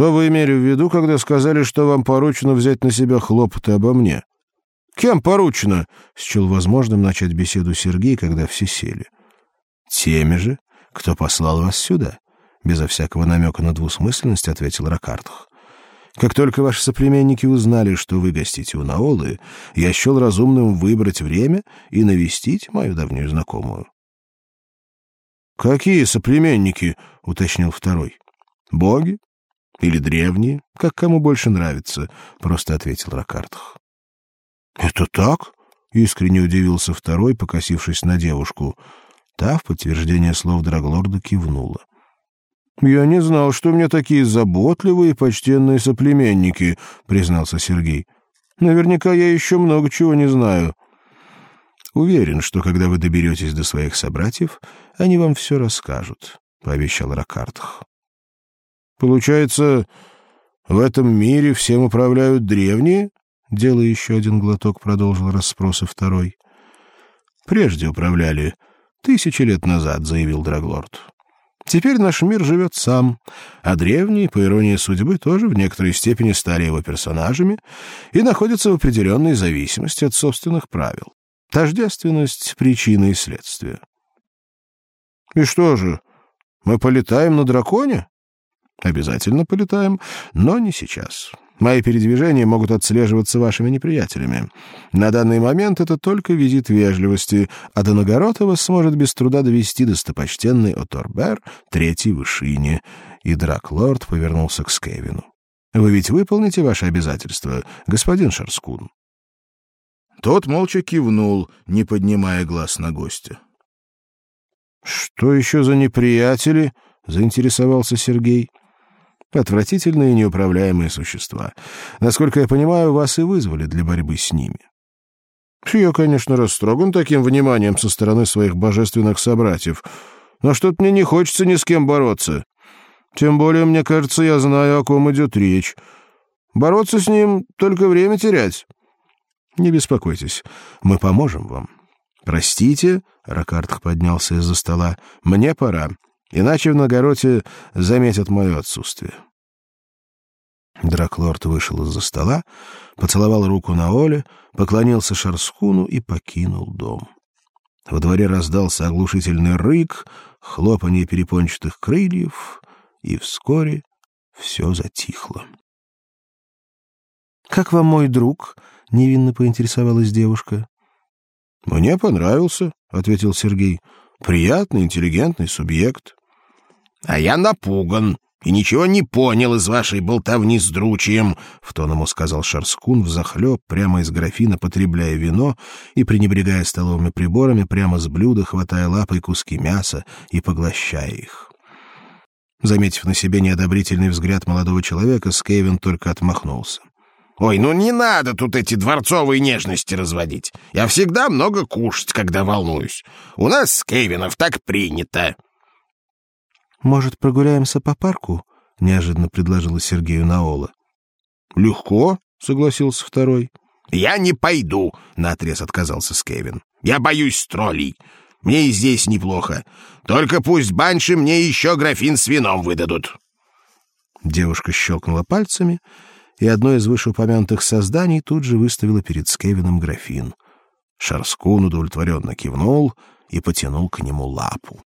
Что вы имели в виду, когда сказали, что вам поручено взять на себя хлопоты обо мне? Кем поручено? Счел возможным начать беседу Сергей, когда все сели. Теми же, кто послал вас сюда, безо всякого намека на двусмысленность ответил Ракартх. Как только ваши соплеменники узнали, что вы гостите у Наолы, я счел разумным выбрать время и навестить мою давнюю знакомую. «Какие соплеменники?» — уточнил второй. «Боги? Или древние? Как кому больше нравится?» — просто ответил Ракартх. «Это так?» — искренне удивился второй, покосившись на девушку. Та в подтверждение слов Драглорда кивнула. «Я не знал, что у меня такие заботливые и почтенные соплеменники», — признался Сергей. «Наверняка я еще много чего не знаю». «Уверен, что когда вы доберетесь до своих собратьев, они вам все расскажут», — пообещал Ракартх. «Получается, в этом мире всем управляют древние?» Делая еще один глоток, продолжил расспросы второй. «Прежде управляли тысячи лет назад», — заявил Драглорд. Теперь наш мир живет сам, а древние, по иронии судьбы, тоже в некоторой степени стали его персонажами и находятся в определенной зависимости от собственных правил. Тождественность причины и следствия. И что же, мы полетаем на драконе? Обязательно полетаем, но не сейчас. Мои передвижения могут отслеживаться вашими неприятелями. На данный момент это только визит вежливости, а до Нагородова сможет без труда довести достопочтенный Оторбер, третий в Ишине. И Драклорд повернулся к Скевину. Вы ведь выполните ваши обязательства, господин Шарскун. Тот молча кивнул, не поднимая глаз на гостя. Что еще за неприятели? заинтересовался Сергей. Отвратительные неуправляемые существа. Насколько я понимаю, вас и вызвали для борьбы с ними. Я, конечно, растроган таким вниманием со стороны своих божественных собратьев, но что-то мне не хочется ни с кем бороться. Тем более, мне кажется, я знаю, о ком идет речь. Бороться с ним — только время терять. Не беспокойтесь, мы поможем вам. Простите, — Ракартх поднялся из-за стола, — мне пора. Иначе в Нагороте заметят мое отсутствие. Драклорд вышел из-за стола, поцеловал руку на Оле, поклонился Шарскуну и покинул дом. Во дворе раздался оглушительный рык, хлопанье перепончатых крыльев, и вскоре все затихло. «Как вам мой друг?» — невинно поинтересовалась девушка. «Мне понравился», — ответил Сергей. «Приятный, интеллигентный субъект». А я напуган и ничего не понял из вашей болтовни с дручием, — в тон ему сказал Шарскун взахлеб, прямо из графина потребляя вино и, пренебрегая столовыми приборами, прямо с блюда, хватая лапой куски мяса и поглощая их. Заметив на себе неодобрительный взгляд молодого человека, Скевин только отмахнулся. «Ой, ну не надо тут эти дворцовые нежности разводить. Я всегда много кушать, когда волнуюсь. У нас, Скевинов, так принято». Может, прогуляемся по парку? неожиданно предложила Сергею Наола. Легко, согласился второй. Я не пойду, наотрез отказался Скевин. Я боюсь троллей. Мне и здесь неплохо. Только пусть банши мне еще графин с вином выдадут. Девушка щелкнула пальцами, и одно из вышеупомянутых созданий тут же выставило перед Скевином графин. Шарскун удовлетворенно кивнул и потянул к нему лапу.